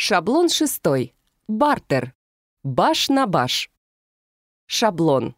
Шаблон шестой. Бартер. Баш на баш. Шаблон.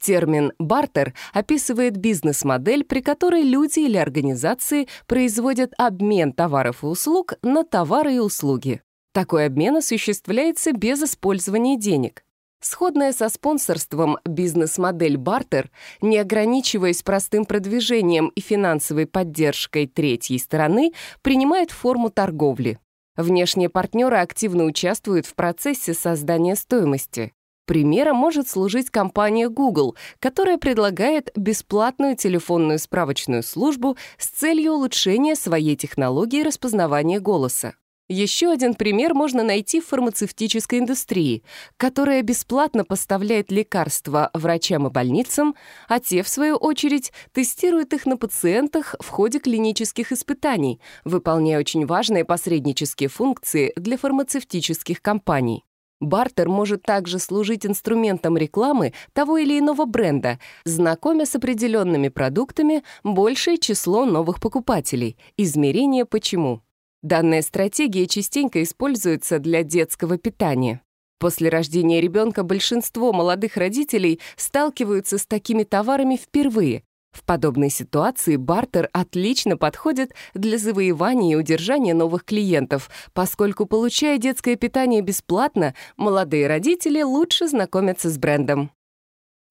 Термин «бартер» описывает бизнес-модель, при которой люди или организации производят обмен товаров и услуг на товары и услуги. Такой обмен осуществляется без использования денег. Сходная со спонсорством бизнес-модель «бартер», не ограничиваясь простым продвижением и финансовой поддержкой третьей стороны, принимает форму торговли. Внешние партнеры активно участвуют в процессе создания стоимости. Примером может служить компания Google, которая предлагает бесплатную телефонную справочную службу с целью улучшения своей технологии распознавания голоса. Еще один пример можно найти в фармацевтической индустрии, которая бесплатно поставляет лекарства врачам и больницам, а те, в свою очередь, тестируют их на пациентах в ходе клинических испытаний, выполняя очень важные посреднические функции для фармацевтических компаний. Бартер может также служить инструментом рекламы того или иного бренда, знакомя с определенными продуктами большее число новых покупателей. Измерение «Почему?». Данная стратегия частенько используется для детского питания. После рождения ребенка большинство молодых родителей сталкиваются с такими товарами впервые. В подобной ситуации бартер отлично подходит для завоевания и удержания новых клиентов, поскольку, получая детское питание бесплатно, молодые родители лучше знакомятся с брендом.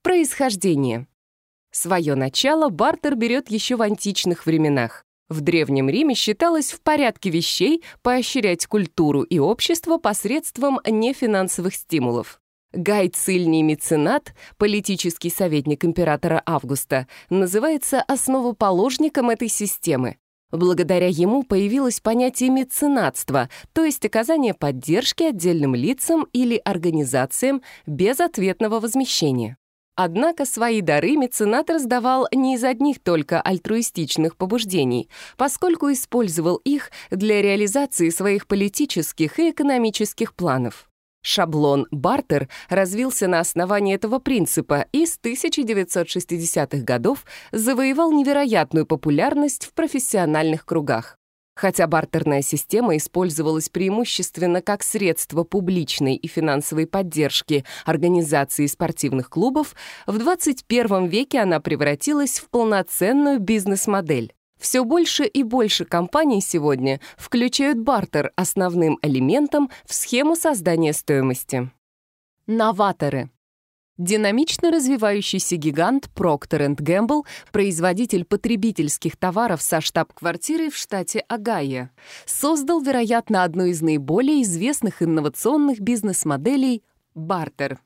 Происхождение. Свое начало бартер берет еще в античных временах. В Древнем Риме считалось в порядке вещей поощрять культуру и общество посредством нефинансовых стимулов. Гай Цильний Меценат, политический советник императора Августа, называется основоположником этой системы. Благодаря ему появилось понятие меценатства, то есть оказание поддержки отдельным лицам или организациям без ответного возмещения. Однако свои дары меценат раздавал не из одних только альтруистичных побуждений, поскольку использовал их для реализации своих политических и экономических планов. Шаблон «бартер» развился на основании этого принципа и с 1960-х годов завоевал невероятную популярность в профессиональных кругах. Хотя бартерная система использовалась преимущественно как средство публичной и финансовой поддержки организации спортивных клубов, в 21 веке она превратилась в полноценную бизнес-модель. Все больше и больше компаний сегодня включают бартер основным элементом в схему создания стоимости. Новаторы. Динамично развивающийся гигант Procter Gamble, производитель потребительских товаров со штаб-квартирой в штате Огайо, создал, вероятно, одну из наиболее известных инновационных бизнес-моделей — бартер.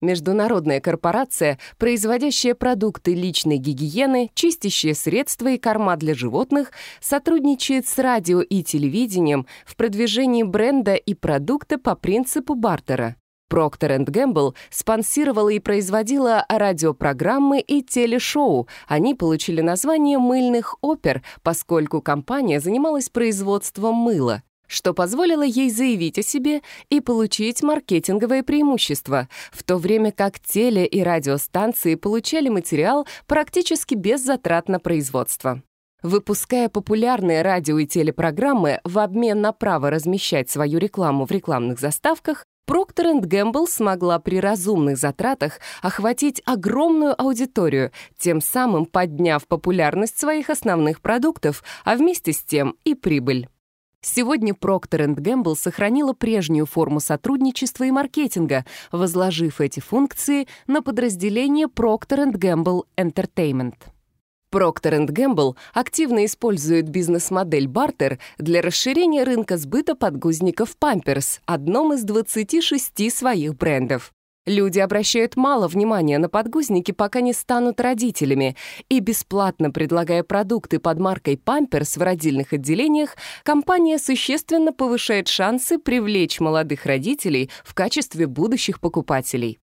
Международная корпорация, производящая продукты личной гигиены, чистящие средства и корма для животных, сотрудничает с радио и телевидением в продвижении бренда и продукта по принципу бартера. Procter & Gamble спонсировала и производила радиопрограммы и телешоу. Они получили название «Мыльных опер», поскольку компания занималась производством мыла — что позволило ей заявить о себе и получить маркетинговое преимущество, в то время как теле- и радиостанции получали материал практически без затрат на производство. Выпуская популярные радио и телепрограммы в обмен на право размещать свою рекламу в рекламных заставках, Проктор энд Гэмбл смогла при разумных затратах охватить огромную аудиторию, тем самым подняв популярность своих основных продуктов, а вместе с тем и прибыль. Сегодня Procter Gamble сохранила прежнюю форму сотрудничества и маркетинга, возложив эти функции на подразделение Procter Gamble Entertainment. Procter & Gamble активно использует бизнес-модель бартер для расширения рынка сбыта подгузников Pampers, одном из 26 своих брендов. Люди обращают мало внимания на подгузники, пока не станут родителями, и бесплатно предлагая продукты под маркой Pampers в родильных отделениях, компания существенно повышает шансы привлечь молодых родителей в качестве будущих покупателей.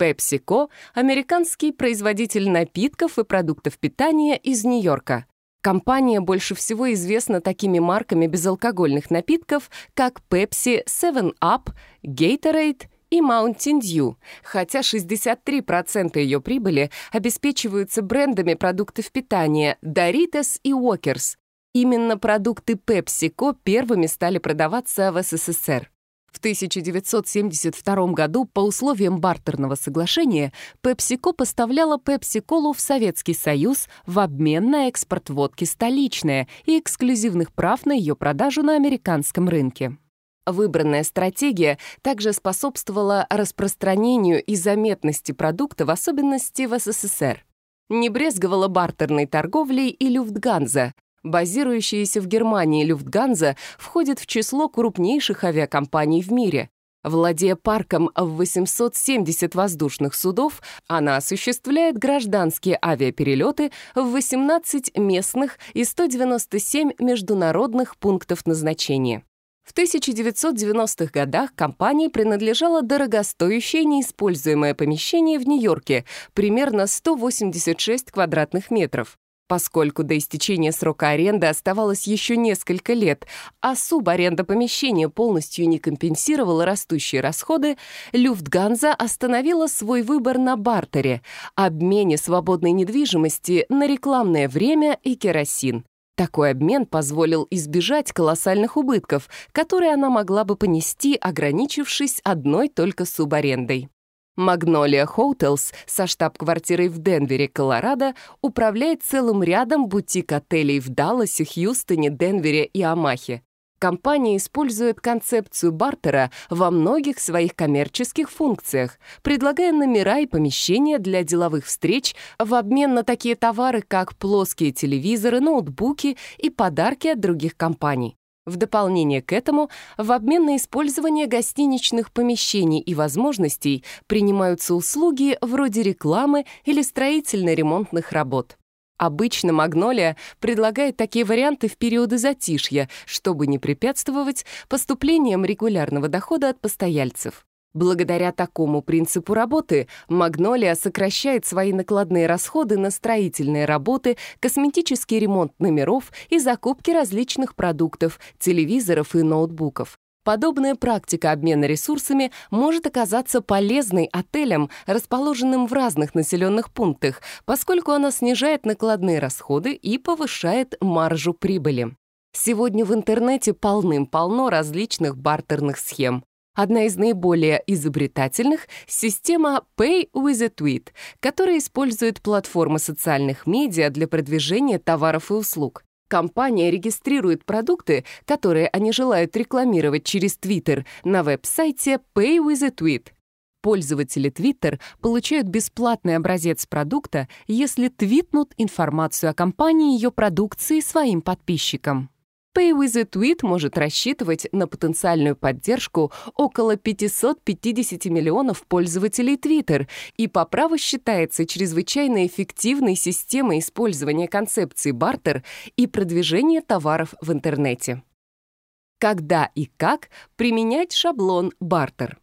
PepsiCo, американский производитель напитков и продуктов питания из Нью-Йорка. Компания больше всего известна такими марками безалкогольных напитков, как Pepsi, 7-Up, Gatorade и Mountain Dew, хотя 63% ее прибыли обеспечиваются брендами продуктов питания Doritos и Walkers. Именно продукты PepsiCo первыми стали продаваться в СССР. В 1972 году по условиям бартерного соглашения PepsiCo поставляла Пепси-колу в Советский Союз в обмен на экспорт водки столичная и эксклюзивных прав на ее продажу на американском рынке. Выбранная стратегия также способствовала распространению и заметности продукта, в особенности в СССР. Не брезговала бартерной торговлей и Люфтганза, базирующаяся в Германии Люфтганза, входит в число крупнейших авиакомпаний в мире. Владея парком в 870 воздушных судов, она осуществляет гражданские авиаперелеты в 18 местных и 197 международных пунктов назначения. В 1990-х годах компании принадлежало дорогостоящее неиспользуемое помещение в Нью-Йорке, примерно 186 квадратных метров. Поскольку до истечения срока аренды оставалось еще несколько лет, а субаренда помещения полностью не компенсировала растущие расходы, Люфтганза остановила свой выбор на бартере, обмене свободной недвижимости на рекламное время и керосин. Такой обмен позволил избежать колоссальных убытков, которые она могла бы понести, ограничившись одной только субарендой. Магнолия Hotels со штаб-квартирой в Денвере, Колорадо, управляет целым рядом бутик-отелей в Далласе, Хьюстоне, Денвере и Амахе. Компания использует концепцию бартера во многих своих коммерческих функциях, предлагая номера и помещения для деловых встреч в обмен на такие товары, как плоские телевизоры, ноутбуки и подарки от других компаний. В дополнение к этому, в обмен на использование гостиничных помещений и возможностей принимаются услуги вроде рекламы или строительно-ремонтных работ. Обычно «Магнолия» предлагает такие варианты в периоды затишья, чтобы не препятствовать поступлениям регулярного дохода от постояльцев. Благодаря такому принципу работы «Магнолия» сокращает свои накладные расходы на строительные работы, косметический ремонт номеров и закупки различных продуктов, телевизоров и ноутбуков. Подобная практика обмена ресурсами может оказаться полезной отелям, расположенным в разных населенных пунктах, поскольку она снижает накладные расходы и повышает маржу прибыли. Сегодня в интернете полным-полно различных бартерных схем. Одна из наиболее изобретательных — система Pay with a Tweet, которая использует платформы социальных медиа для продвижения товаров и услуг. Компания регистрирует продукты, которые они желают рекламировать через Twitter на веб-сайте Pay with a Tweet. Пользователи Twitter получают бесплатный образец продукта, если твитнут информацию о компании и ее продукции своим подписчикам. Paywise Tweet может рассчитывать на потенциальную поддержку около 550 миллионов пользователей Twitter и по праву считается чрезвычайно эффективной системой использования концепции бартер и продвижения товаров в интернете. Когда и как применять шаблон бартер?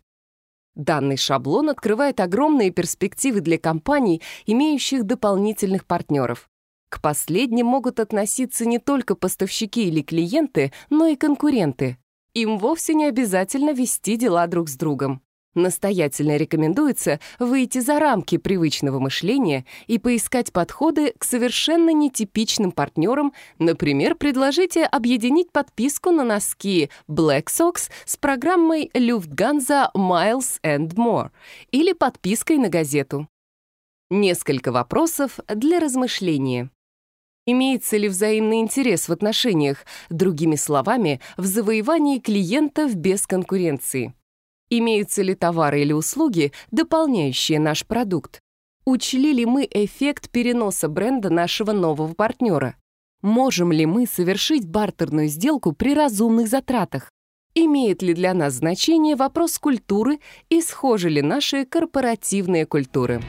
Данный шаблон открывает огромные перспективы для компаний, имеющих дополнительных партнеров. К последним могут относиться не только поставщики или клиенты, но и конкуренты. Им вовсе не обязательно вести дела друг с другом. Настоятельно рекомендуется выйти за рамки привычного мышления и поискать подходы к совершенно нетипичным партнерам. Например, предложите объединить подписку на носки Black Sox с программой Люфтганза Miles and More или подпиской на газету. Несколько вопросов для размышления. Имеется ли взаимный интерес в отношениях, другими словами, в завоевании клиентов без конкуренции? Имеются ли товары или услуги, дополняющие наш продукт? Учли ли мы эффект переноса бренда нашего нового партнера? Можем ли мы совершить бартерную сделку при разумных затратах? Имеет ли для нас значение вопрос культуры и схожи ли наши корпоративные культуры?